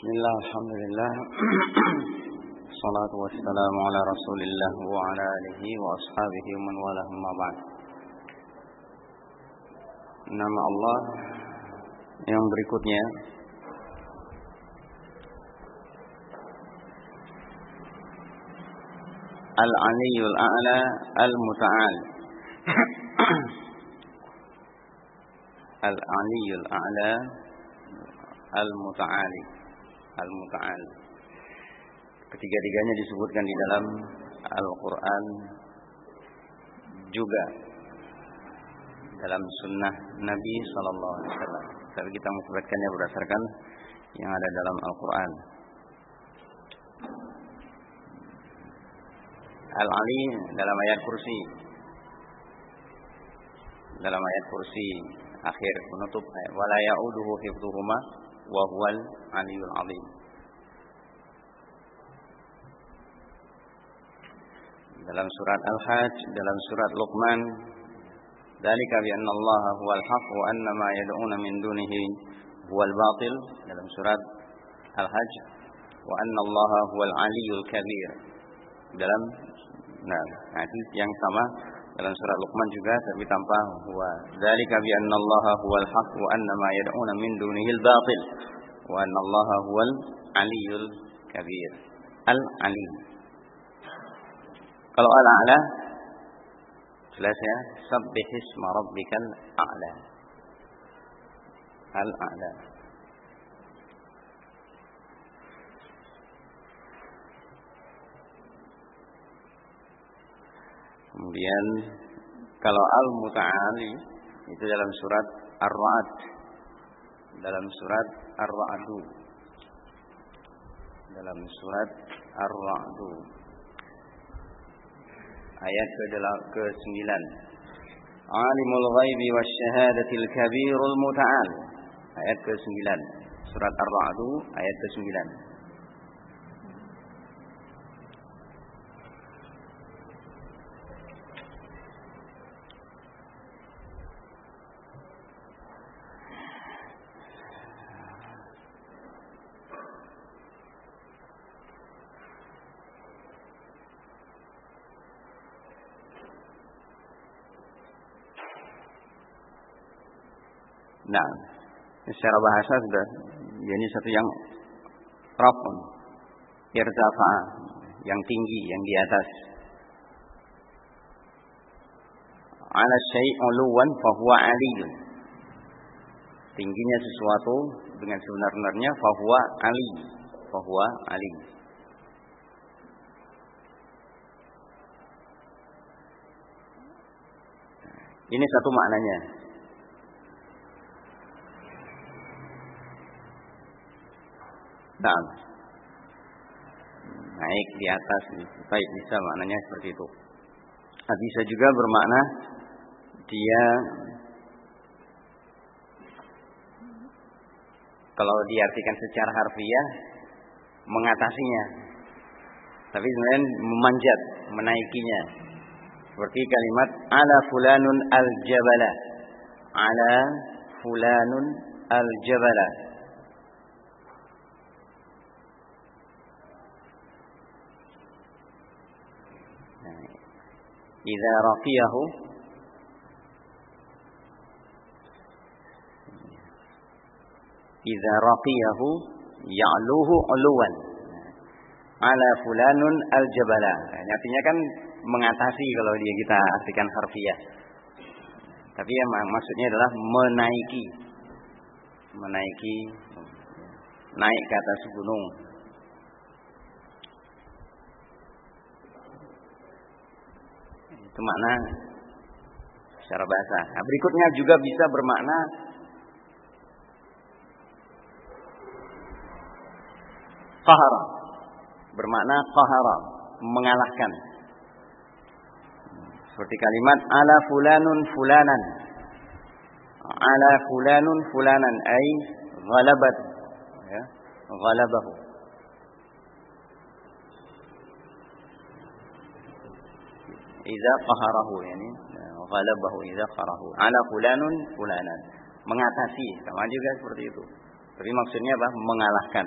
بسم الله الحمد لله الصلاة والسلام على رسول الله وعلى آله وأصحابه ومن والاه ما بعد Nama Allah yang berikutnya Al-Aliyul A'la Al-Muta'al Al-Aliyul A'la Al-Muta'ali Al-Muta'al. Ketiga-tiganya disebutkan di dalam Al-Quran Juga Dalam sunnah Nabi Wasallam. Tapi kita mengisbatkannya berdasarkan Yang ada dalam Al-Quran. Al-Ali dalam ayat kursi. Dalam ayat kursi Akhir penutup ayat Wala ya'uduhu hifduhuma wa huwal aliyul azim. Dalam surat Al-Hajj, dalam surat Luqman, Dalika bi anna Allah huwal haq wa anna ma yad'una min dunihi huwal batil. Dalam surat Al-Hajj, wa anna Allah huwal aliyul kabir. Dalam nah, hadis yang sama dalam surat Luqman juga tapi tanpa huwa. Dzalika bi anna Allah huwal haq wa anna ma yad'una min dunihi al-batil wa anna Allah huwal aliyul kabir. Al-Ali. Kalau al-a'la jelas ya, sabbih isma rabbikal a'la. Al-a'la. Kemudian kalau al-muta'ali itu dalam surat Ar-Ra'd. Dalam surat Ar-Ra'du. Dalam surat Ar-Ra'du. Ayat ke-9. Alimul ghaibi wasyahadatil kabirul muta'al. Ayat ke-9. Surat Ar-Ra'du ayat ke-9. Nah, secara bahasa sudah jadi satu yang rafun, irtafa, yang tinggi, yang di atas. Ala syai' uluwan fahuwa aliyun. Tingginya sesuatu dengan sebenar-benarnya fahuwa ali, fahuwa ali. Ini satu maknanya. Nah, naik di atas, baik bisa maknanya seperti itu. Nah, bisa juga bermakna dia kalau diartikan secara harfiah mengatasinya, tapi sebenarnya memanjat, menaikinya. Seperti kalimat ala fulanun al jabala, ala fulanun al idza raqiyahu idza raqiyahu ya'luhu uluwan ala fulanun al-jabala. Nah, artinya kan mengatasi kalau dia kita artikan harfiah. Tapi ya maksudnya adalah menaiki. Menaiki naik ke atas gunung. Itu makna secara bahasa. Nah, berikutnya juga bisa bermakna qahara. Bermakna qahara, mengalahkan. Seperti kalimat ala fulanun fulanan. Ala fulanun fulanan ay ghalabat ya, ghalabahu. iza qaharahu yani ghalabahu iza qaharahu. Ala fulanun fulanan. Mengatasi sama juga seperti itu. Tapi maksudnya apa? Mengalahkan.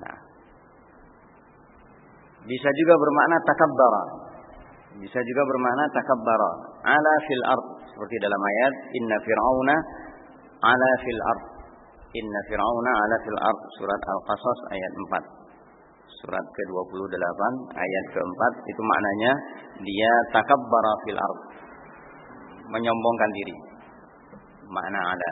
Nah, bisa juga bermakna takabbara. Bisa juga bermakna takabbara. Ala fil ard. Seperti dalam ayat inna fir'auna ala fil ard. Inna fir'auna ala fil ard. Surat Al-Qasas ayat 4 surat ke-28 ayat ke-4 itu maknanya dia takabbara fil ard menyombongkan diri makna ada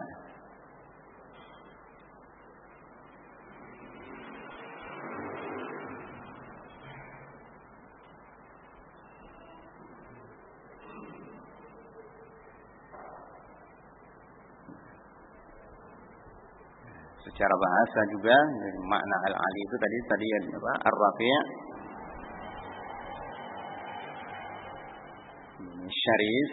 secara bahasa juga makna al-ali itu tadi tadi apa ar-rafi' syarif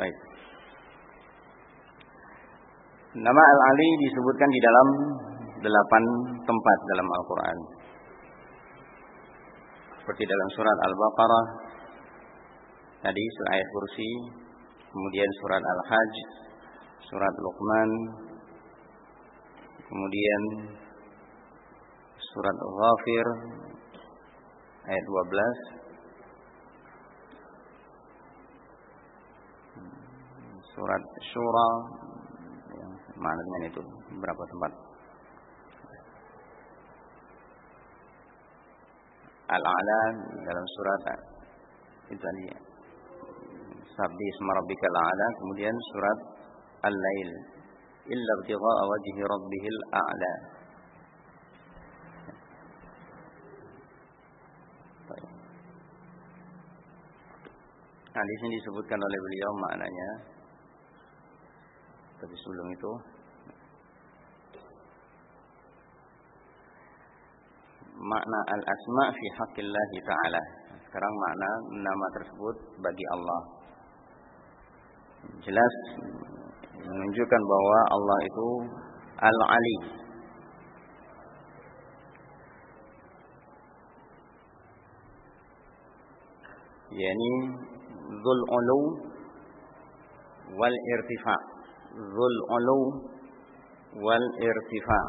Baik. Nama Al-Ali disebutkan di dalam delapan tempat dalam Al-Quran. Seperti dalam surat Al-Baqarah, tadi surat ayat kursi, kemudian surat Al-Hajj, surat Luqman, kemudian surat Ghafir ayat 12, surat Syura yang mana dengan itu berapa tempat? Al-A'la dalam surat itu tadi Sabdi isma rabbikal a'la. Kemudian surat Al-Lail. Illa ibtigha'a wajhi rabbihil a'la. Nah, di sini disebutkan oleh beliau maknanya. Tapi sebelum itu. Makna al-asma fi haqqillah taala. Sekarang makna nama tersebut bagi Allah. Jelas menunjukkan bahwa Allah itu Al-Ali. Yani Dhul Ulu wal Irtifa' Zul ulu wal irtifa.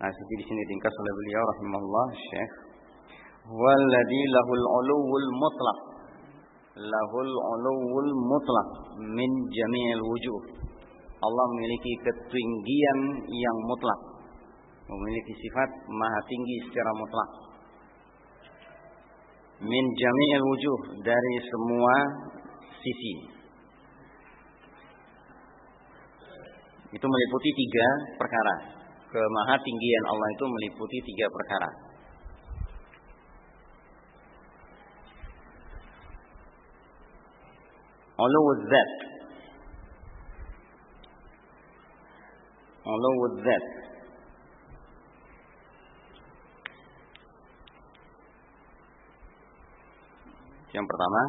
Nah, seperti di sini ringkas oleh beliau rahimahullah Syekh. Walladhi lahul uluwul mutlaq lahul uluwul mutlak min jami'il wujuh. Allah memiliki ketinggian yang mutlak. Memiliki sifat maha tinggi secara mutlak. Min jami'il wujuh dari semua sisi. Itu meliputi tiga perkara kemaha tinggian Allah itu meliputi tiga perkara. Uluwudzat. Uluwudzat. Yang pertama,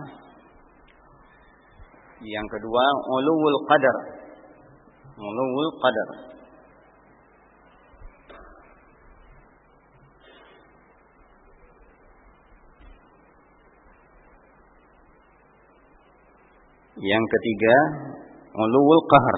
yang kedua uluwul qadar. Uluwul qadar. Yang ketiga, ulul qahar.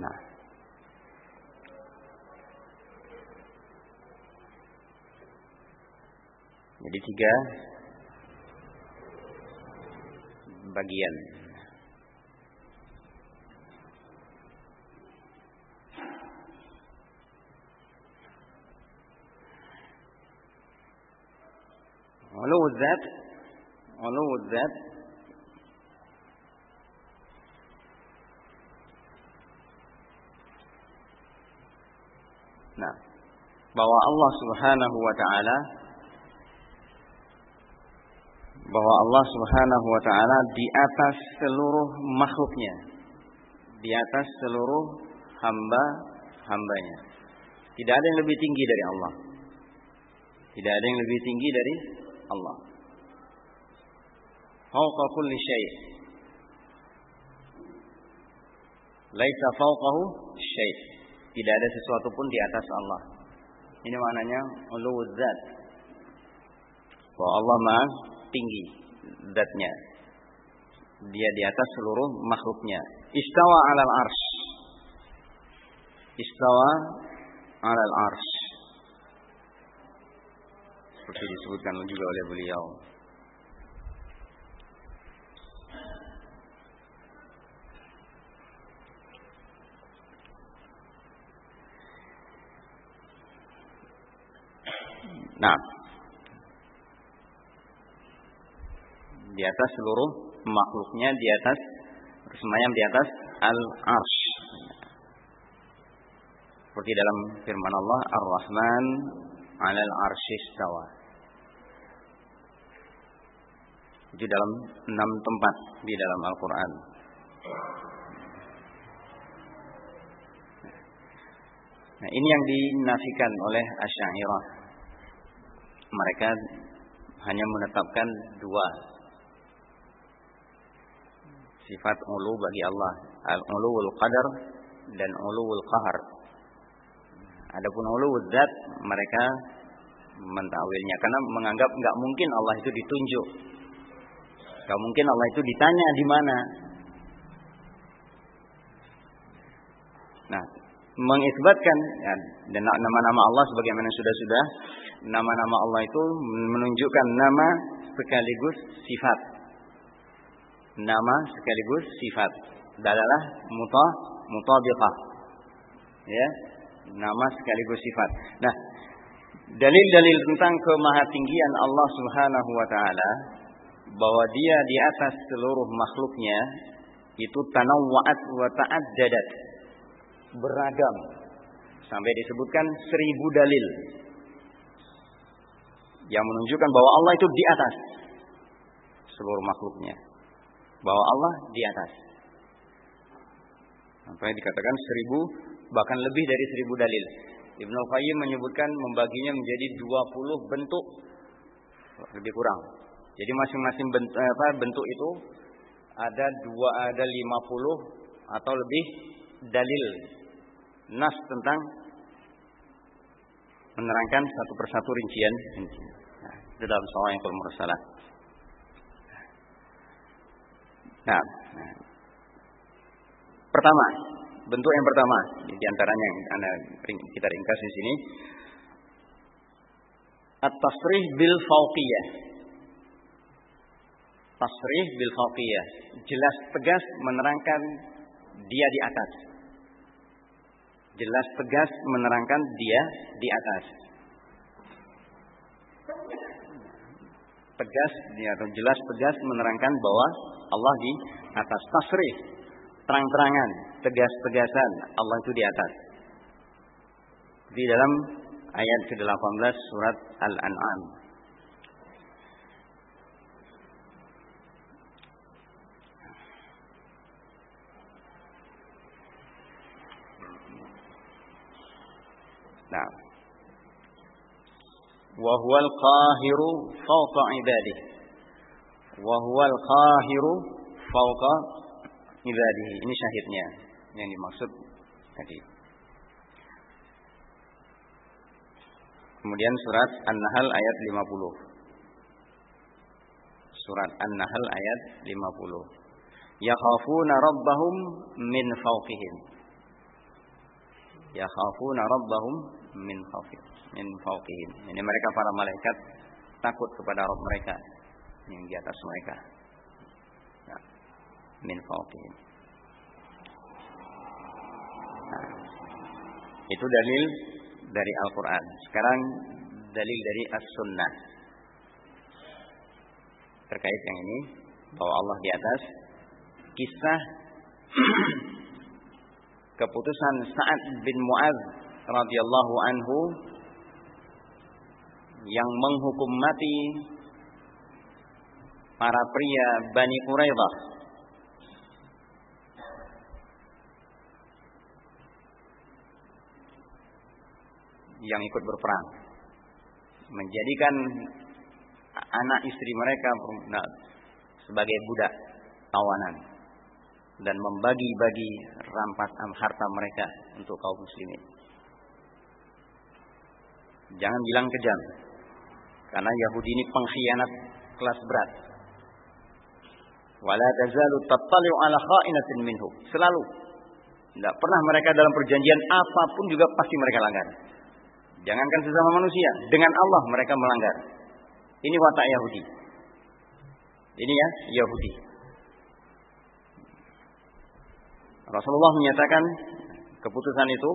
Nah. Jadi tiga bagian. zat, uluw zat Nah, bahwa Allah Subhanahu wa taala bahwa Allah Subhanahu wa taala di atas seluruh makhluknya, di atas seluruh hamba-hambanya. Tidak ada yang lebih tinggi dari Allah. Tidak ada yang lebih tinggi dari Allah. Fauqa kulli syai' Laisa fauqahu syai' Tidak ada sesuatu pun di atas Allah. Ini maknanya uluwuz zat. Bahwa Allah Maha tinggi zatnya. Dia di atas seluruh makhluknya. Istawa 'alal arsh. Istawa 'alal arsh. Seperti disebutkan juga oleh beliau. Nah, di atas seluruh makhluknya di atas bersemayam di atas al-arsh. Seperti dalam firman Allah Ar-Rahman 'alal arsyistawa. Itu dalam enam tempat di dalam Al-Qur'an. Nah, ini yang dinafikan oleh Asy'ariyah. Mereka hanya menetapkan dua sifat ulu bagi Allah, al-uluwul qadar dan uluwul qahar. Adapun uluwul zat mereka mentawilnya karena menganggap nggak mungkin Allah itu ditunjuk. Nggak mungkin Allah itu ditanya di mana. Nah, mengisbatkan ya, dan nama-nama Allah sebagaimana sudah-sudah nama-nama Allah itu menunjukkan nama sekaligus sifat. Nama sekaligus sifat. Dalalah muta mutabiqah. Ya, nama sekaligus sifat. Nah, dalil-dalil tentang kemahatinggian Allah Subhanahu wa taala bahwa dia di atas seluruh makhluknya itu tanawwa'at wa ta'addadat beragam. Sampai disebutkan seribu dalil yang menunjukkan bahwa Allah itu di atas seluruh makhluknya. Bahwa Allah di atas. Sampai dikatakan seribu bahkan lebih dari seribu dalil. Ibnu Qayyim menyebutkan membaginya menjadi 20 bentuk. Lebih kurang. Jadi masing-masing bentuk, bentuk itu ada dua ada 50 atau lebih dalil nas tentang menerangkan satu persatu rincian. Nah, itu dalam soal yang mursalah. Nah, nah, pertama bentuk yang pertama di antaranya yang anda kita ringkas di sini. At-tasrih bil fauqiyah tasrih bil fauqiyah jelas tegas menerangkan dia di atas jelas tegas menerangkan dia di atas tegas atau jelas tegas menerangkan bahwa Allah di atas tasrih terang-terangan, tegas-tegasan Allah itu di atas. Di dalam ayat ke-18 surat Al-An'am. Nah. Wa huwal qahiru fawqa ibadihi. Wa huwal qahiru fawqa ibadihi. Ini syahidnya yang dimaksud tadi. Kemudian surat An-Nahl ayat 50. Surat An-Nahl ayat 50. Yakhafuna rabbahum min fawqihim. Yakhafuna rabbahum min fawqihim. Min fawqihim. Ini mereka para malaikat takut kepada Rabb mereka yang di atas mereka min fawqihim. Nah, itu dalil dari Al-Quran. Sekarang dalil dari As-Sunnah. Terkait yang ini, bahwa Allah di atas. Kisah keputusan Sa'ad bin Mu'ad radhiyallahu anhu yang menghukum mati para pria Bani Quraidah yang ikut berperang. Menjadikan anak istri mereka sebagai budak tawanan dan membagi-bagi rampas harta mereka untuk kaum muslimin. Jangan bilang kejam. Karena Yahudi ini pengkhianat kelas berat. Wala tazalu tattali'u ala kha'inatin minhu. Selalu. Tidak pernah mereka dalam perjanjian apa pun juga pasti mereka langgar. Jangankan sesama manusia, dengan Allah mereka melanggar. Ini watak Yahudi. Ini ya Yahudi. Rasulullah menyatakan keputusan itu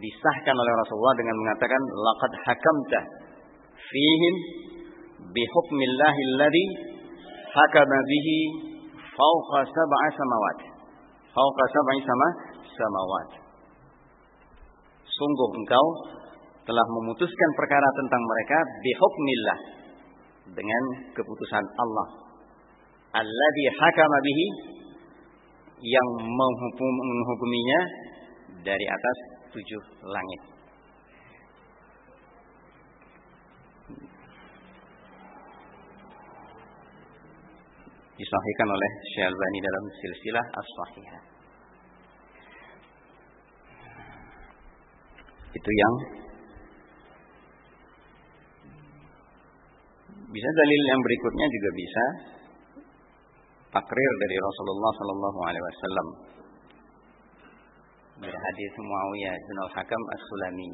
disahkan oleh Rasulullah dengan mengatakan laqad hakamta fihim bihukmillahi alladhi hakama bihi fawqa sab'a samawat. Fawqa sab'i sama samawat. Sungguh engkau telah memutuskan perkara tentang mereka bihukmillah dengan keputusan Allah. Alladhi hakama bihi yang menghukum, menghukuminya dari atas tujuh langit. Disahihkan oleh Syalbani dalam silsilah as-sahihah. Itu yang bisa dalil yang berikutnya juga bisa takrir dari Rasulullah sallallahu alaihi wasallam dari hadis Muawiyah bin Al-Hakam As-Sulami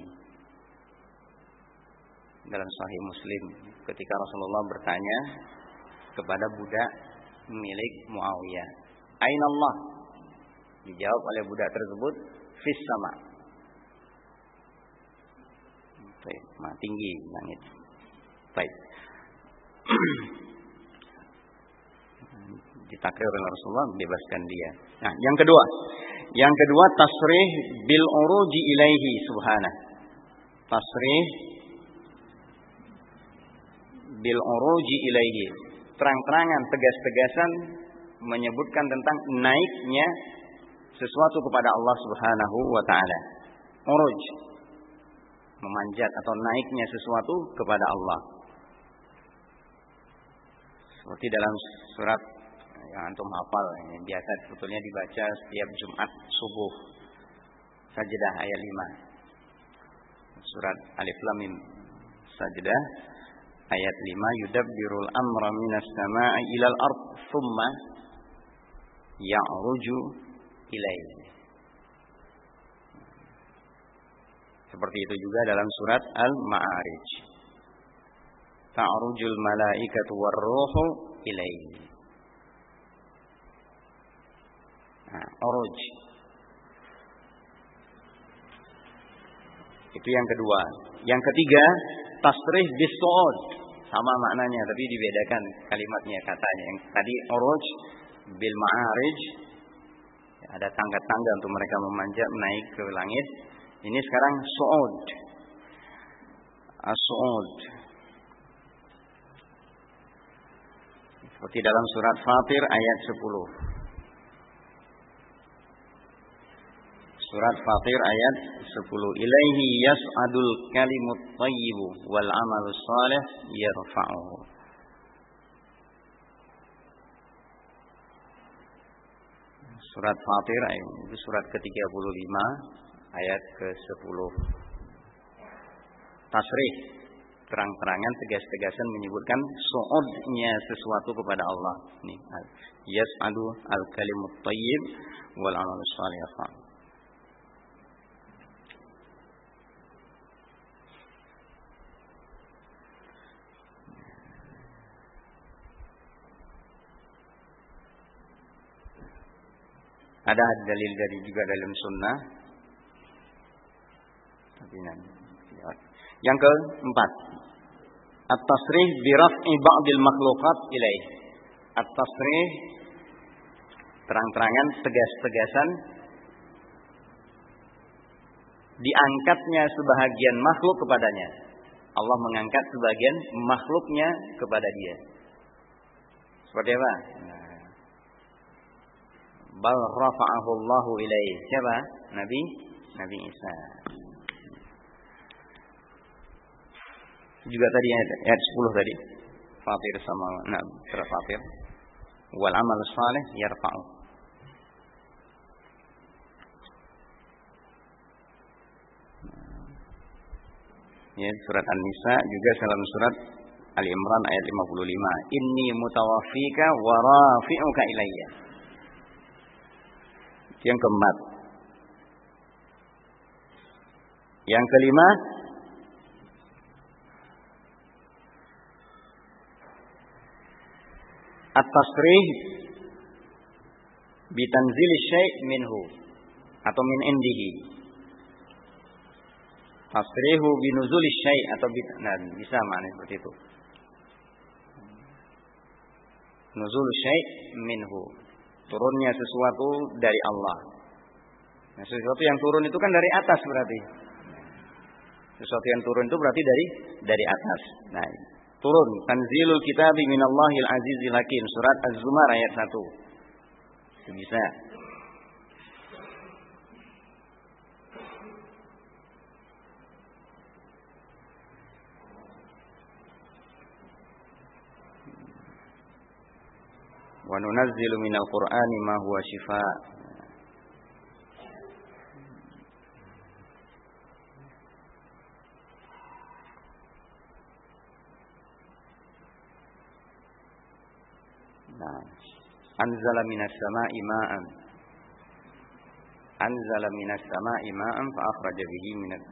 dalam Sahih Muslim ketika Rasulullah bertanya kepada budak milik Muawiyah, "Aina Allah?" Dijawab oleh budak tersebut, "Fis sama." Baik, tinggi langit. Baik. Ditakdir oleh Rasulullah bebaskan dia. Nah, yang kedua, yang kedua tasrih bil uruji ilaihi subhana. Tasrih bil uruji ilaihi. Terang-terangan, tegas-tegasan menyebutkan tentang naiknya sesuatu kepada Allah Subhanahu wa taala. Uruj memanjat atau naiknya sesuatu kepada Allah. Seperti dalam surat yang antum hafal ini biasa sebetulnya dibaca setiap Jumat subuh. Sajdah ayat 5. Surat Alif Lam Mim. Sajdah ayat 5 yudabbirul amra minas samaa'i ilal ard thumma ya'ruju ilaihi. Seperti itu juga dalam surat Al-Ma'arij. Ta'rujul malaikatu warruhu ilaihi. Nah, oruj. Itu yang kedua. Yang ketiga, tasrih bisu'ud. Sama maknanya, tapi dibedakan kalimatnya, katanya. Yang tadi oruj bil ma'arij. Ada tangga-tangga untuk mereka memanjat naik ke langit. Ini sekarang su'ud. As-su'ud. Seperti dalam surat Fatir ayat 10. Surat Fatir ayat 10. Ilaihi yas'adul kalimut thayyibu wal amalus salih yarfa'uhu. Surat Fatir ayat itu surat ke-35 ayat ke-10. Tasrih terang-terangan tegas-tegasan menyebutkan su'udnya sesuatu kepada Allah. Nih, yas'adu al-kalimut thayyib wal amalus salih yarfa'uhu. Ada dalil dari juga dalam sunnah. Yang keempat, at-tasrih bi raf'i ba'dil makhluqat ilaih. At-tasrih terang-terangan tegas-tegasan diangkatnya sebahagian makhluk kepadanya. Allah mengangkat sebagian makhluknya kepada dia. Seperti apa? Bal rafa'ahu Allahu ilaihi. Siapa? Nabi Nabi Isa. Juga tadi ayat, ayat 10 tadi. Fatir sama nah, surat Fatir. Wal amal salih yarfa'u. Ya, surat An-Nisa juga dalam surat Ali Imran ayat 55. Inni mutawaffika wa rafi'uka ilayya. Yang keempat. Yang kelima, at-tasrih bitanzil syai' minhu atau min indihi. Tasrihu binuzul syai' atau bit nah, bisa mana seperti itu. Nuzul syai' minhu. Turunnya sesuatu dari Allah. Nah, sesuatu yang turun itu kan dari atas berarti. Sesuatu yang turun itu berarti dari dari atas. Nah, turun tanzilul kitabi minallahil azizil hakim surat Az-Zumar ayat 1. Itu bisa. Wa nunazzilu minal Qur'ani ma huwa shifaa Nah, anzala minas sama'i ma'an. Anzala minas sama'i ma'an fa akhraja bihi minat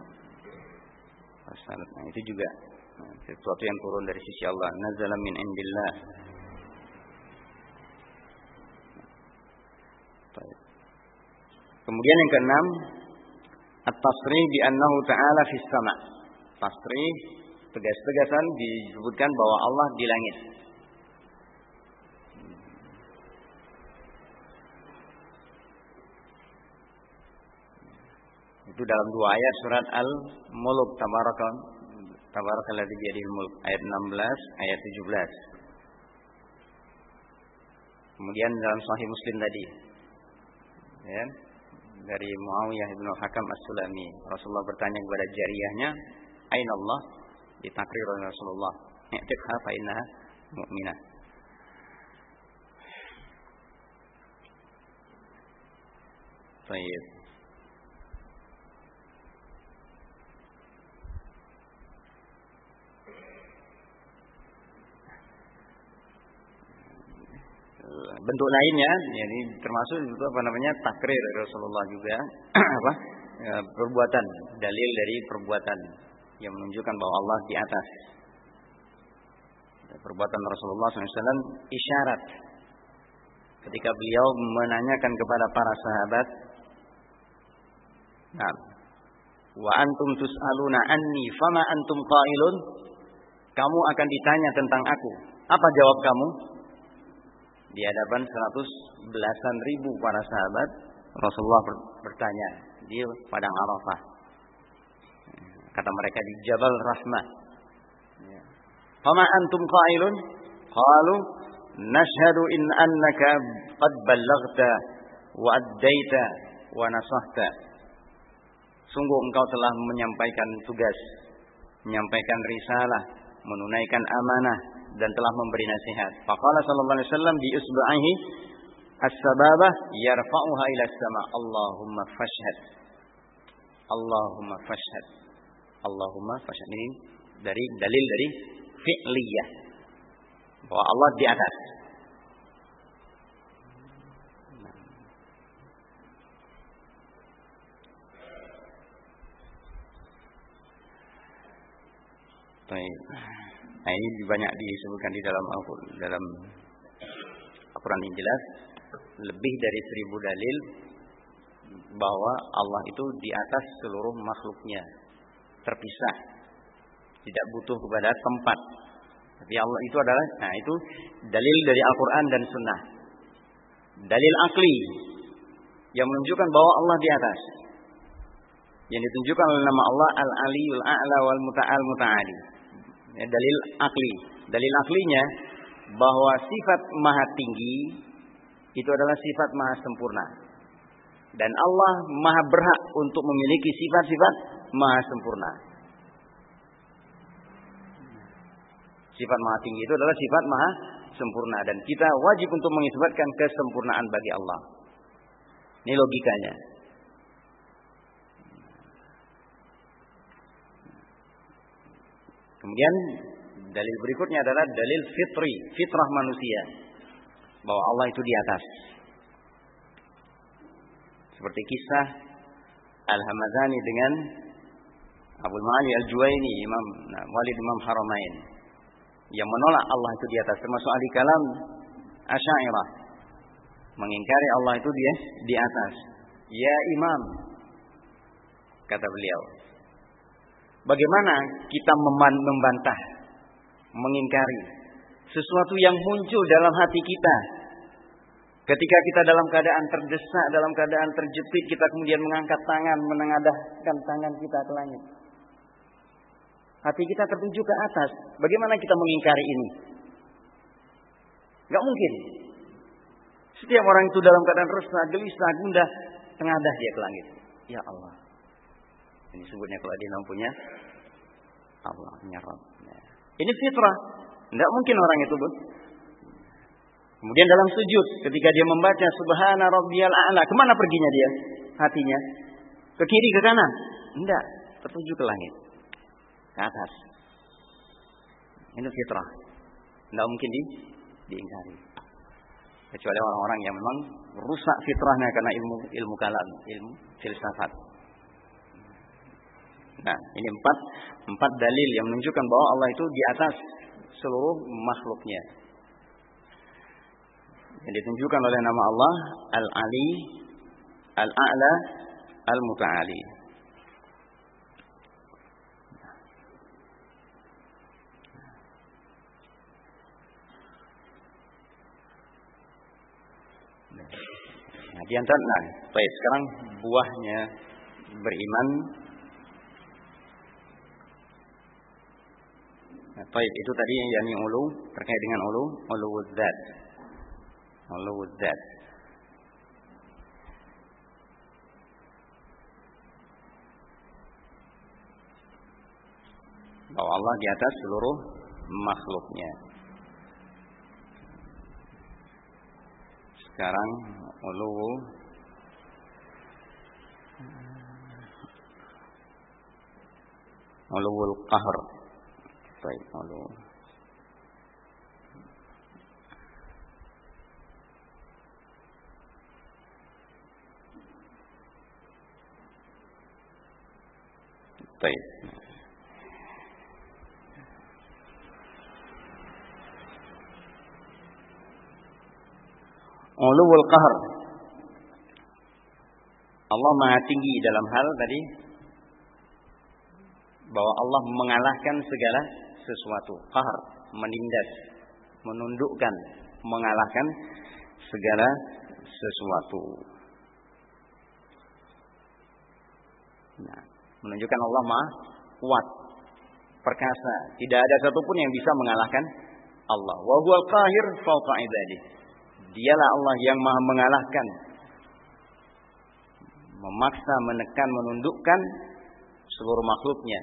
Nah, itu juga nah, sesuatu yang turun dari sisi Allah. Nazala min indillah. Kemudian yang keenam, at-tasrih bi annahu ta'ala fis sama'. Tasrih tegas-tegasan disebutkan bahwa Allah di langit. Itu dalam dua ayat surat Al-Mulk Tabarakal Tabarakalladzi biyadihil mulk ayat 16 ayat 17. Kemudian dalam sahih Muslim tadi ya dari Muawiyah bin Hakam As-Sulami. Rasulullah bertanya kepada jariyahnya Aina Allah? Ditakrir oleh Rasulullah i'tiqha fa innaha mu'minah Baik. Bentuk lainnya jadi termasuk itu apa namanya takrir Rasulullah juga apa ya, perbuatan dalil dari perbuatan yang menunjukkan bahwa Allah di atas. Perbuatan Rasulullah SAW isyarat. Ketika beliau menanyakan kepada para sahabat nah wa antum tus'aluna anni fama antum qailun? Kamu akan ditanya tentang aku. Apa jawab kamu di hadapan seratus belasan ribu para sahabat Rasulullah bertanya di padang Arafah? Kata mereka di Jabal Rahmah. Fama antum qailun? Qalu nashhadu in annaka qad ballaghta wa addaita wa nasahta. Sungguh engkau telah menyampaikan tugas menyampaikan risalah menunaikan amanah dan telah memberi nasihat. Faqala sallallahu alaihi wasallam bi usba'ihi as-sababah yarfa'uha ila sama. Allahumma fashhad. Allahumma fashhad. Allahumma fashhad. Ini dari dalil dari fi'liyah. Bahwa Allah di atas. Baik. Nah ini banyak disebutkan di dalam Al-Quran. Dalam Al-Quran yang jelas lebih dari seribu dalil bahwa Allah itu di atas seluruh makhluknya terpisah tidak butuh kepada tempat tapi Allah itu adalah nah itu dalil dari Al-Quran dan Sunnah dalil akli yang menunjukkan bahwa Allah di atas yang ditunjukkan oleh nama Allah Al-Aliyul A'la wal Muta'al Muta'ali ya, dalil akli. Dalil aklinya bahwa sifat maha tinggi itu adalah sifat maha sempurna. Dan Allah maha berhak untuk memiliki sifat-sifat maha sempurna. Sifat maha tinggi itu adalah sifat maha sempurna dan kita wajib untuk mengisbatkan kesempurnaan bagi Allah. Ini logikanya. Kemudian dalil berikutnya adalah dalil fitri, fitrah manusia. Bahwa Allah itu di atas. Seperti kisah Al-Hamazani dengan Abu Ma'ali Al-Juwaini, Imam nah, Walid Imam Haramain. Yang menolak Allah itu di atas. Termasuk ahli kalam Asyairah. Mengingkari Allah itu dia di atas. Ya Imam. Kata beliau. Bagaimana kita membantah, mengingkari sesuatu yang muncul dalam hati kita. Ketika kita dalam keadaan terdesak, dalam keadaan terjepit, kita kemudian mengangkat tangan, menengadahkan tangan kita ke langit. Hati kita tertuju ke atas. Bagaimana kita mengingkari ini? Gak mungkin. Setiap orang itu dalam keadaan resah, gelisah, gundah, tengadah dia ke langit. Ya Allah. Ini sebutnya kalau dia punya Allah. Ya. Ini fitrah. Tidak mungkin orang itu pun. Kemudian dalam sujud, ketika dia membaca Subhana Rabbiyal A'la, ke mana perginya dia? Hatinya? Ke kiri, ke kanan? Tidak, tertuju ke langit. Ke atas. Ini fitrah. Tidak mungkin di, diingkari. Kecuali orang-orang yang memang rusak fitrahnya karena ilmu ilmu kalam, ilmu filsafat. Nah, ini empat empat dalil yang menunjukkan bahwa Allah itu di atas seluruh makhluknya. Yang ditunjukkan oleh nama Allah Al-Ali, Al-A'la, Al-Muta'ali. Nah, di antara, nah, baik sekarang buahnya beriman Taib itu tadi yang yani ulu terkait dengan ulu, ulu dzat. Ulu dzat. Bahwa Allah di atas seluruh makhluknya. Sekarang ulu ulul qahr baik lalu baik. Ulul qahr Allah maha tinggi dalam hal tadi bahwa Allah mengalahkan segala sesuatu. Qahar, menindas, menundukkan, mengalahkan segala sesuatu. Nah, menunjukkan Allah Maha kuat, perkasa. Tidak ada satupun yang bisa mengalahkan Allah. Wa huwal qahir fawqa. Dialah Allah yang Maha mengalahkan, memaksa, menekan, menundukkan seluruh makhluknya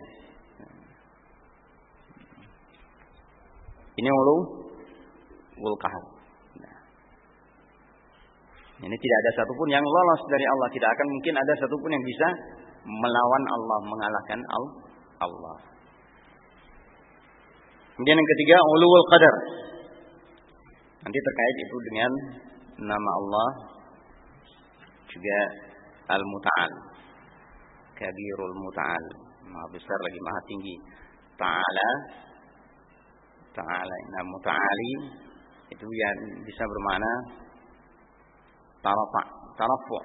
Ini ulu ul kahf. Nah. Ini tidak ada satupun yang lolos dari Allah. Tidak akan mungkin ada satupun yang bisa melawan Allah, mengalahkan Allah. Kemudian yang ketiga, ulul qadar. Nanti terkait itu dengan nama Allah juga Al-Muta'al. Kabirul Muta'al. Maha besar lagi maha tinggi. Ta'ala Ta'ala. Nah, muta'ali itu ya bisa bermakna tarafa, tarafu.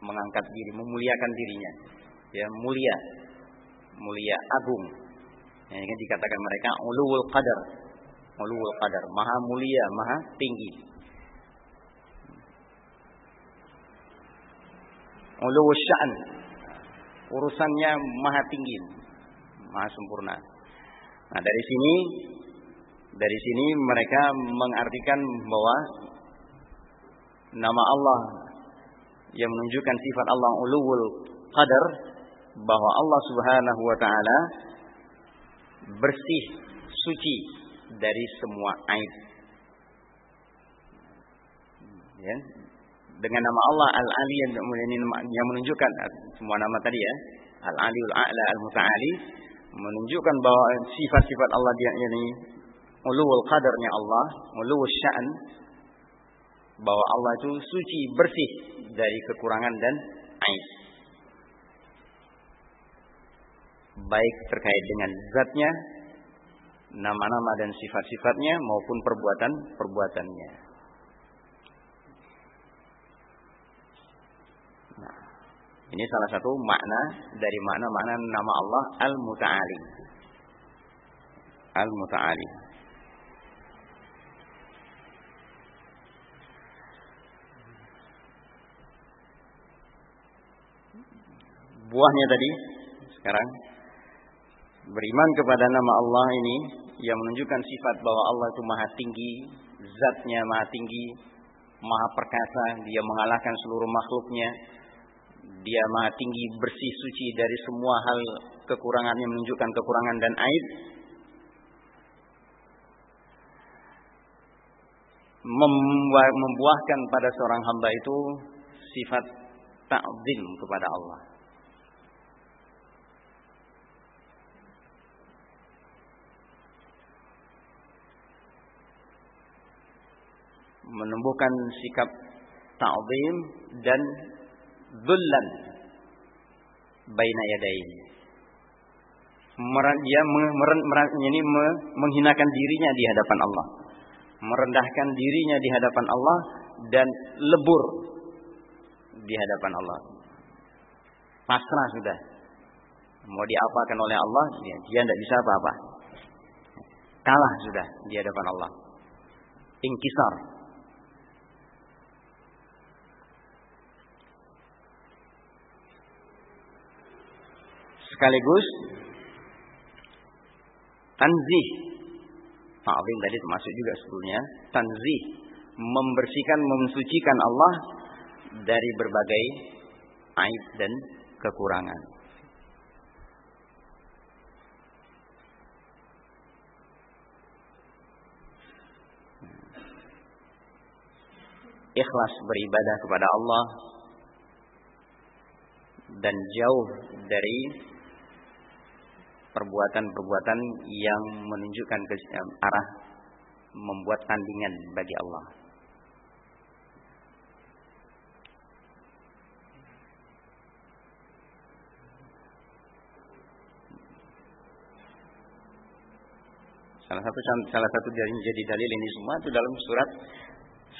Mengangkat diri, memuliakan dirinya. Ya, mulia. Mulia, agung. Ya, ini dikatakan mereka ulul qadar. Ulul qadar, maha mulia, maha tinggi. Ulul sya'an. Urusannya maha tinggi, maha sempurna. Nah, dari sini dari sini mereka mengartikan bahwa nama Allah yang menunjukkan sifat Allah ulul qadar bahwa Allah Subhanahu wa taala bersih, suci dari semua aib. Ya. Dengan nama Allah Al-Ali yang, menunjukkan semua nama tadi ya, Al-Aliul A'la Al-Muta'ali menunjukkan bahwa sifat-sifat Allah dia ini ulul qadarnya Allah, ulul sya'an bahwa Allah itu suci, bersih dari kekurangan dan aib. Baik terkait dengan zatnya, nama-nama dan sifat-sifatnya maupun perbuatan-perbuatannya. Ini salah satu makna dari makna-makna nama Allah Al-Muta'ali. Al-Muta'ali. Buahnya tadi sekarang beriman kepada nama Allah ini yang menunjukkan sifat bahwa Allah itu maha tinggi, zatnya maha tinggi, maha perkasa, dia mengalahkan seluruh makhluknya, dia maha tinggi, bersih, suci dari semua hal kekurangan yang menunjukkan kekurangan dan aib. Membuahkan pada seorang hamba itu sifat ta'zim kepada Allah. menumbuhkan sikap ta'zim dan dhullan baina yadain. Dia ini menghinakan dirinya di hadapan Allah. Merendahkan dirinya di hadapan Allah dan lebur di hadapan Allah. Pasrah sudah. Mau diapakan oleh Allah, dia, tidak bisa apa-apa. Kalah sudah di hadapan Allah. Ingkisar, sekaligus tanzih. Ta'zim tadi termasuk juga sebetulnya tanzih, membersihkan, mensucikan Allah dari berbagai aib dan kekurangan. Ikhlas beribadah kepada Allah dan jauh dari perbuatan-perbuatan yang menunjukkan ke arah membuat tandingan bagi Allah. Salah satu salah satu dari jadi dalil ini semua itu dalam surat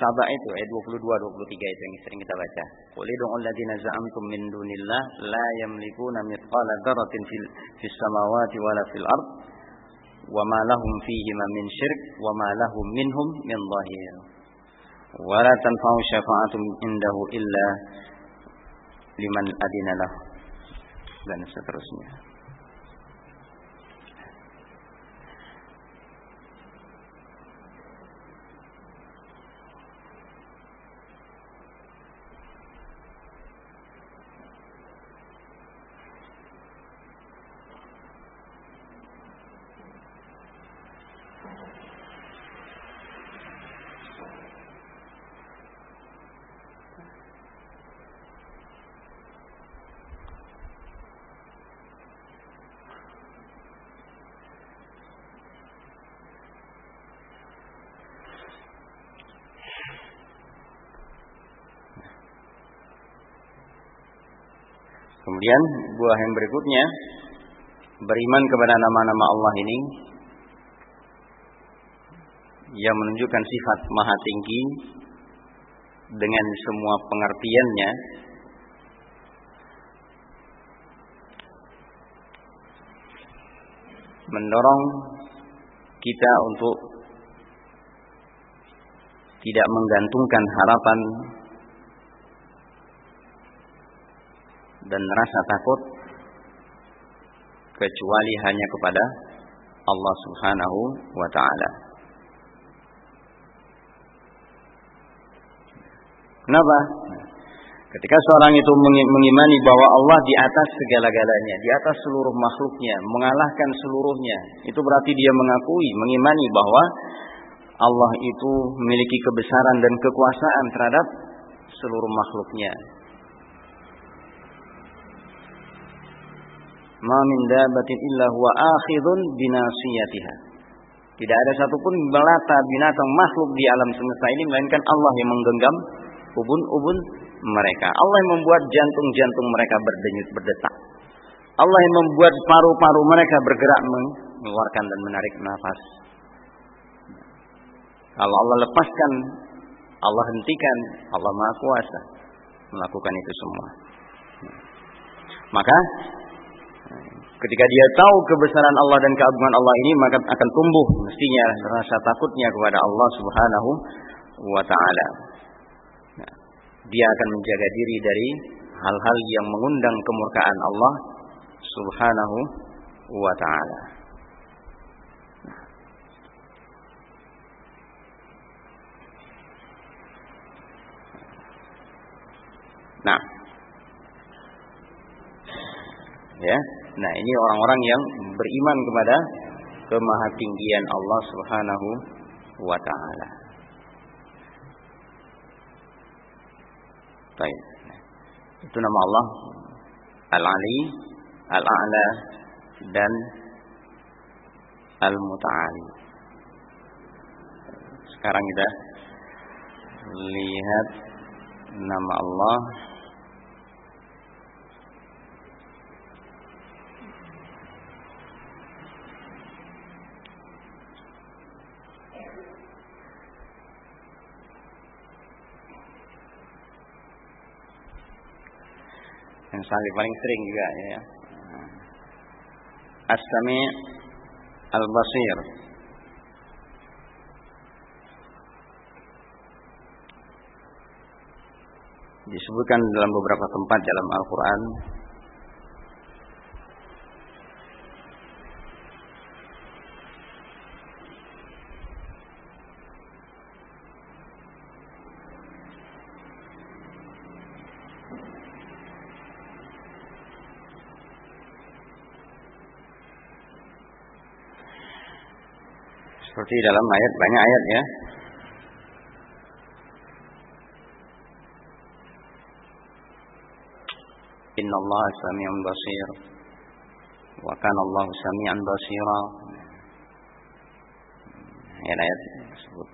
Sabah itu ayat 22 23 itu yang sering kita baca. Qul id'u alladziina za'amtum min dunillah la yamlikuna mithqala dzarratin fil fis samawati wala fil ard wa ma lahum fihi min syirk wa ma lahum minhum min dhahir. Wa la tanfa'u syafa'atum indahu illa liman adina lahu dan seterusnya. Kemudian buah yang berikutnya beriman kepada nama-nama Allah ini yang menunjukkan sifat maha tinggi dengan semua pengertiannya mendorong kita untuk tidak menggantungkan harapan dan rasa takut kecuali hanya kepada Allah Subhanahu wa taala. Kenapa? Ketika seorang itu mengimani bahwa Allah di atas segala-galanya, di atas seluruh makhluknya, mengalahkan seluruhnya, itu berarti dia mengakui, mengimani bahwa Allah itu memiliki kebesaran dan kekuasaan terhadap seluruh makhluknya. Ma min dabatin illa huwa akhidun binasiyatiha. Tidak ada satupun melata binatang makhluk di alam semesta ini melainkan Allah yang menggenggam ubun-ubun mereka. Allah yang membuat jantung-jantung mereka berdenyut berdetak. Allah yang membuat paru-paru mereka bergerak mengeluarkan dan menarik nafas. Kalau Allah lepaskan, Allah hentikan, Allah Maha Kuasa melakukan itu semua. Maka ketika dia tahu kebesaran Allah dan keagungan Allah ini maka akan tumbuh mestinya rasa takutnya kepada Allah Subhanahu wa taala. Nah, dia akan menjaga diri dari hal-hal yang mengundang kemurkaan Allah Subhanahu wa taala. Nah, ya, nah ini orang-orang yang beriman kepada kemahatinggian Allah Subhanahu wa taala. Baik. Itu nama Allah Al-Ali, Al-A'la dan Al-Muta'ali. Sekarang kita lihat nama Allah yang saling paling sering juga ya. As-Sami' Al-Basir. Disebutkan dalam beberapa tempat dalam Al-Qur'an Seperti dalam ayat banyak ayat ya. Inna Allah sami'un basir. Wa kana Allah sami'an basira. Ayat-ayat tersebut.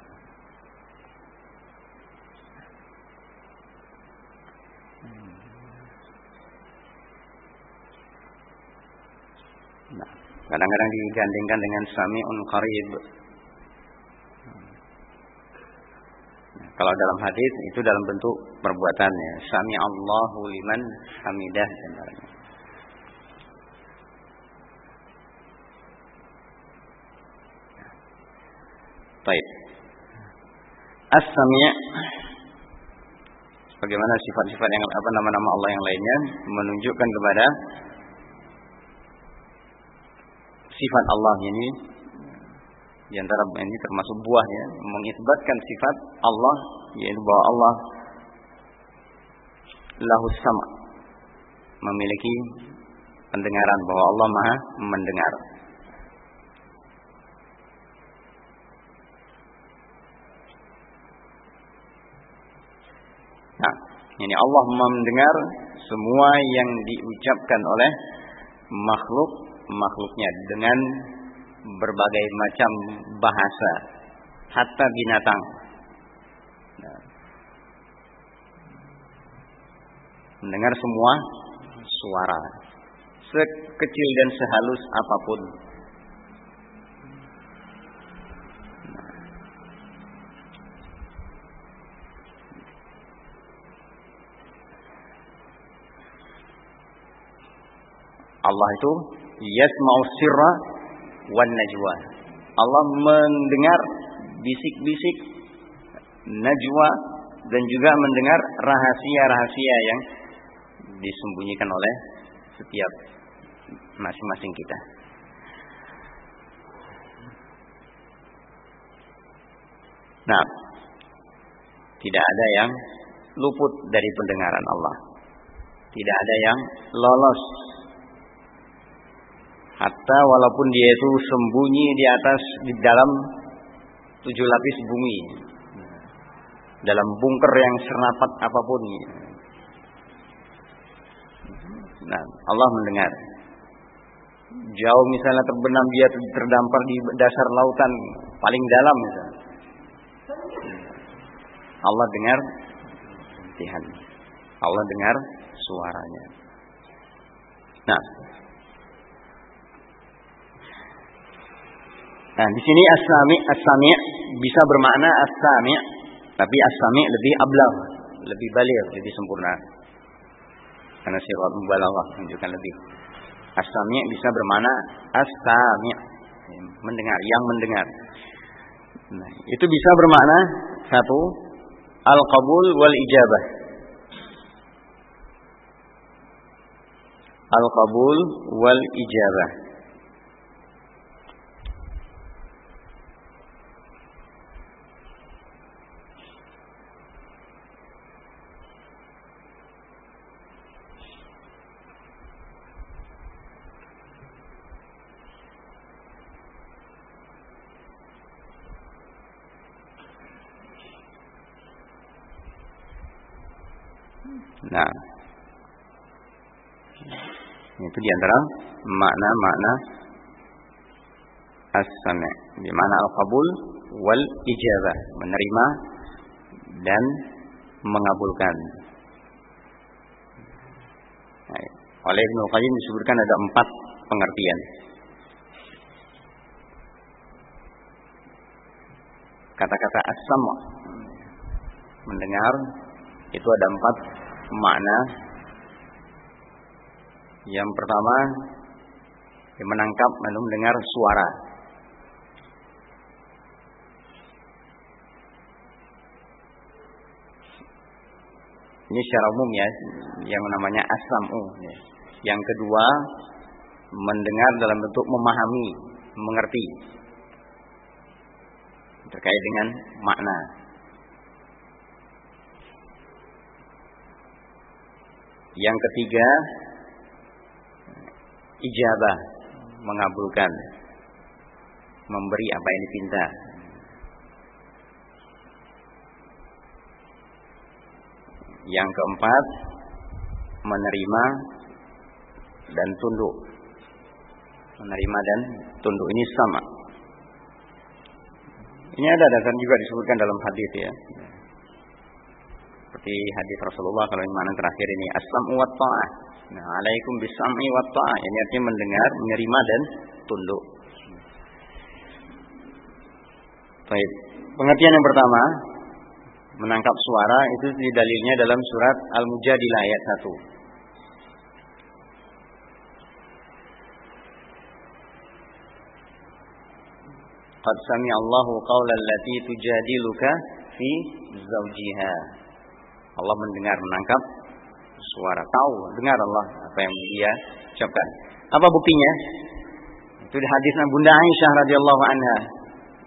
Nah, kadang-kadang digandingkan dengan sami'un qarib. Kalau dalam hadis itu dalam bentuk perbuatannya. Sami Allahu liman hamidah lainnya. Baik. As-Sami' Bagaimana sifat-sifat yang apa nama-nama Allah yang lainnya menunjukkan kepada sifat Allah ini di antara ini termasuk buah ya, mengisbatkan sifat Allah yaitu bahwa Allah lahu sama memiliki pendengaran bahwa Allah Maha mendengar. Nah, ini Allah mendengar semua yang diucapkan oleh makhluk makhluknya dengan berbagai macam bahasa, hatta binatang. Mendengar semua suara, sekecil dan sehalus apa pun. Allah itu yasma'u sirra wan najwa. Allah mendengar bisik-bisik najwa dan juga mendengar rahasia-rahasia yang disembunyikan oleh setiap masing-masing kita. Nah, tidak ada yang luput dari pendengaran Allah. Tidak ada yang lolos. Hatta walaupun dia itu sembunyi di atas di dalam tujuh lapis bumi. Dalam bunker yang sernapat apa pun. Nah, Allah mendengar. Jauh misalnya terbenam dia terdampar di dasar lautan paling dalam misalnya. Allah dengar Tuhan. Allah dengar suaranya. Nah, Nah, di sini as-sami as-sami bisa bermakna as-sami, tapi as-sami lebih ablag, lebih balik, lebih sempurna. Karena sifat mubalaghah menunjukkan lebih. As-sami bisa bermakna as-sami, mendengar, yang mendengar. Nah, itu bisa bermakna satu al-qabul wal ijabah. Al-qabul wal ijabah. Nah, itu di antara makna-makna as-sami' di mana al-qabul wal ijabah menerima dan mengabulkan. Nah, oleh Ibnu Qayyim disebutkan ada empat pengertian. Kata-kata as-sam' mendengar itu ada empat makna. Yang pertama, yang menangkap lalu mendengar suara. Ini secara umum ya, yang namanya asamu. Yang kedua, mendengar dalam bentuk memahami, mengerti terkait dengan makna. Yang ketiga, ijabah, mengabulkan, memberi apa yang dipinta. Yang keempat, menerima dan tunduk. Menerima dan tunduk ini sama. Ini ada dasar juga disebutkan dalam hadis ya seperti hadis Rasulullah kalau yang mana terakhir ini as-sam'u wa ta'ah. Nah, alaikum bis-sam'i wa ta'ah. Ini artinya mendengar, menerima dan tunduk. Baik. Pengertian yang pertama, menangkap suara itu di dalilnya dalam surat Al-Mujadilah ayat 1. Qad sami Allahu qawla allati tujadiluka fi zawjiha. Allah mendengar, menangkap suara. Tahu, dengar Allah apa yang dia ucapkan. Apa buktinya? Itu di hadis Bunda Aisyah radhiyallahu anha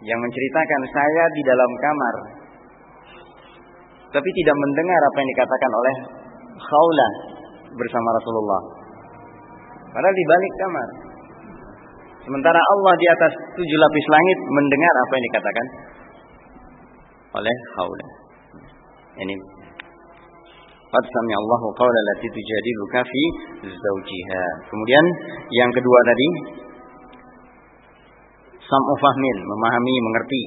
yang menceritakan saya di dalam kamar tapi tidak mendengar apa yang dikatakan oleh Khawla bersama Rasulullah. Padahal di balik kamar. Sementara Allah di atas tujuh lapis langit mendengar apa yang dikatakan oleh Khawla. Ini Qad sami Allahu qawla lati tujadiluka fi zawjiha. Kemudian yang kedua tadi sam'u fahmin, memahami, mengerti.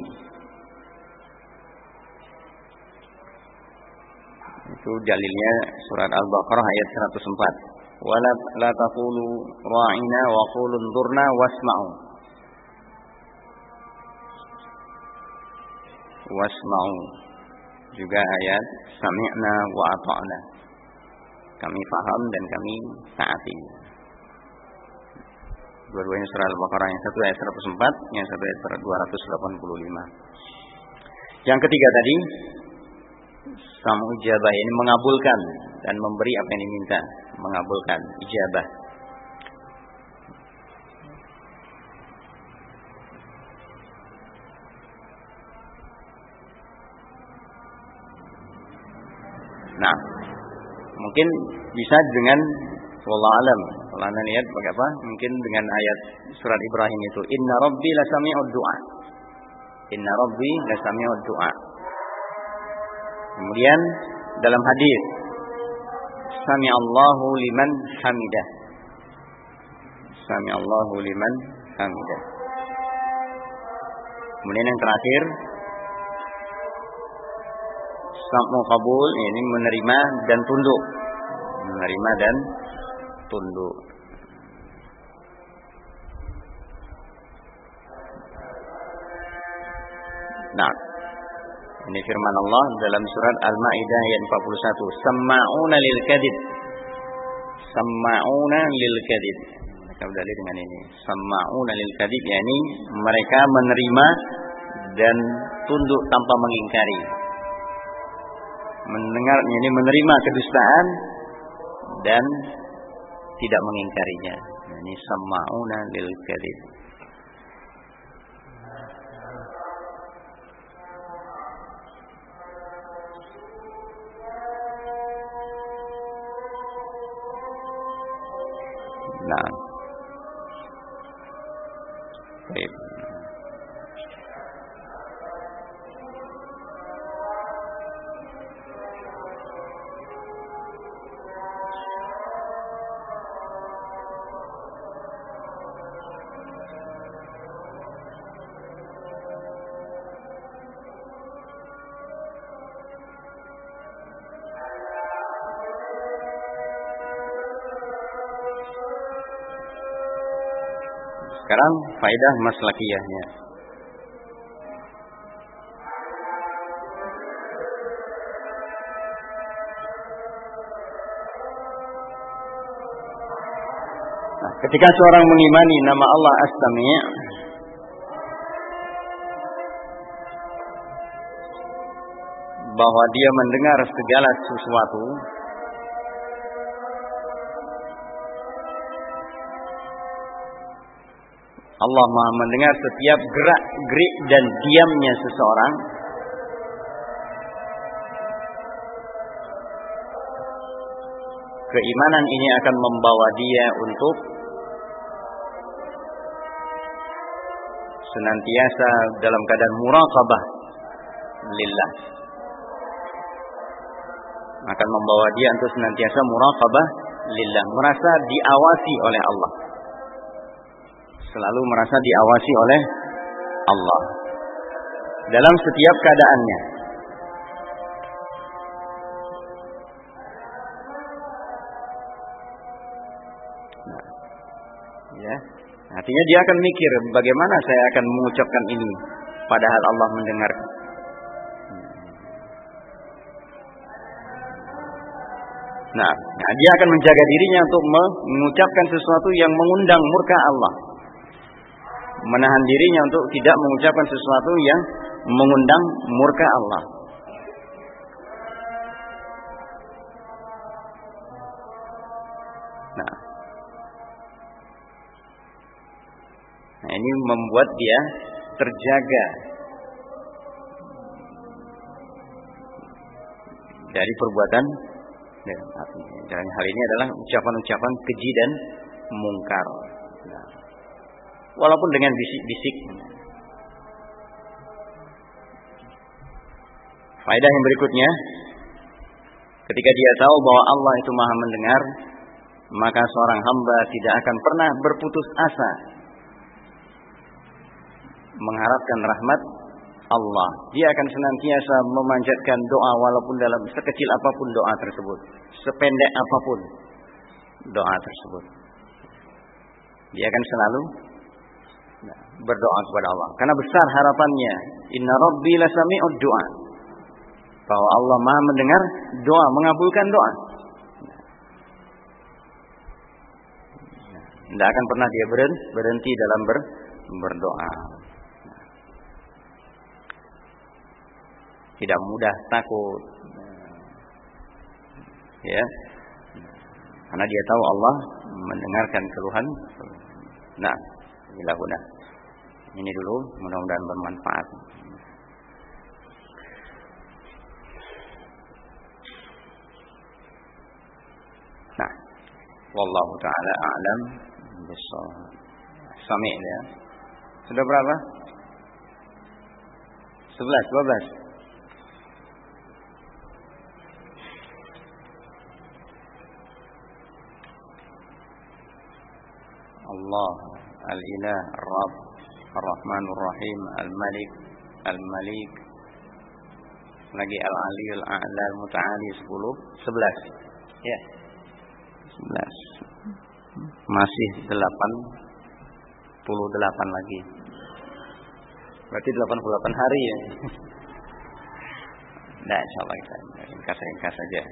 Itu dalilnya surat Al-Baqarah ayat 104. Wala la taqulu ra'ina wa qulu durna wasma'u. Wasma'u juga ayat sami'na wa ata'na. Kami faham dan kami taati. Dua-duanya surah Al-Baqarah yang satu ayat 104, yang satu ayat 285. Yang ketiga tadi samu ijabah ini mengabulkan dan memberi apa yang diminta, mengabulkan ijabah. Nah, mungkin bisa dengan wallahu alam. Kalau anda lihat bagaimana mungkin dengan ayat surat Ibrahim itu Inna Rabbi lasami'ud du'a. Inna Rabbi lasami'ud du'a. Kemudian dalam hadis Sami Allahu liman hamidah. Sami Allahu liman hamidah. Kemudian yang terakhir Samu kabul ini menerima dan tunduk. Menerima dan tunduk. Nah, ini firman Allah dalam surat Al-Maidah ayat 41. Sama'una lil kadib. Sama'una lil kadib. Mereka berdalil dengan ini. Sama'una lil kadib yakni mereka menerima dan tunduk tanpa mengingkari. Mendengar ini menerima kedustaan dan tidak mengingkarinya. Ini sama'una lil kadib. Faedah maslakiyahnya. Nah, ketika seorang mengimani nama Allah As-Sami' bahwa dia mendengar segala sesuatu Allah Maha mendengar setiap gerak gerik dan diamnya seseorang. Keimanan ini akan membawa dia untuk senantiasa dalam keadaan muraqabah lillah. Akan membawa dia untuk senantiasa muraqabah lillah, merasa diawasi oleh Allah selalu merasa diawasi oleh Allah dalam setiap keadaannya. Nah, ya, artinya dia akan mikir bagaimana saya akan mengucapkan ini, padahal Allah mendengar. Nah, nah, dia akan menjaga dirinya untuk mengucapkan sesuatu yang mengundang murka Allah menahan dirinya untuk tidak mengucapkan sesuatu yang mengundang murka Allah. Nah, nah ini membuat dia terjaga dari perbuatan dan hal ini adalah ucapan-ucapan keji dan mungkar. Walaupun dengan bisik-bisik. Faedah yang berikutnya, ketika dia tahu bahwa Allah itu Maha mendengar, maka seorang hamba tidak akan pernah berputus asa mengharapkan rahmat Allah. Dia akan senantiasa memanjatkan doa walaupun dalam sekecil apa pun doa tersebut, sependek apa pun doa tersebut. Dia akan selalu berdoa kepada Allah. Karena besar harapannya. Inna Rabbi lasami'ud doa. Bahwa Allah maha mendengar doa, mengabulkan doa. Tidak akan pernah dia berhenti dalam ber, berdoa. Tidak mudah takut. Ya. Karena dia tahu Allah mendengarkan keluhan. Nah, inilah guna. Ini dulu, mudah-mudahan bermanfaat. Nah, wallahu taala a'lam. Sami' ya. Sudah berapa? 11, 12. Allah Al-Ilah Ar-Rabb Ar-Rahman Ar-Rahim Al-Malik Al-Malik. Lagi Al-Aliyul A'la Al-Muta'ali 10 11 ya. 11 masih 8 88 lagi. Berarti 88 hari ya? Nah, insya Allah kita ringkas-ringkas saja.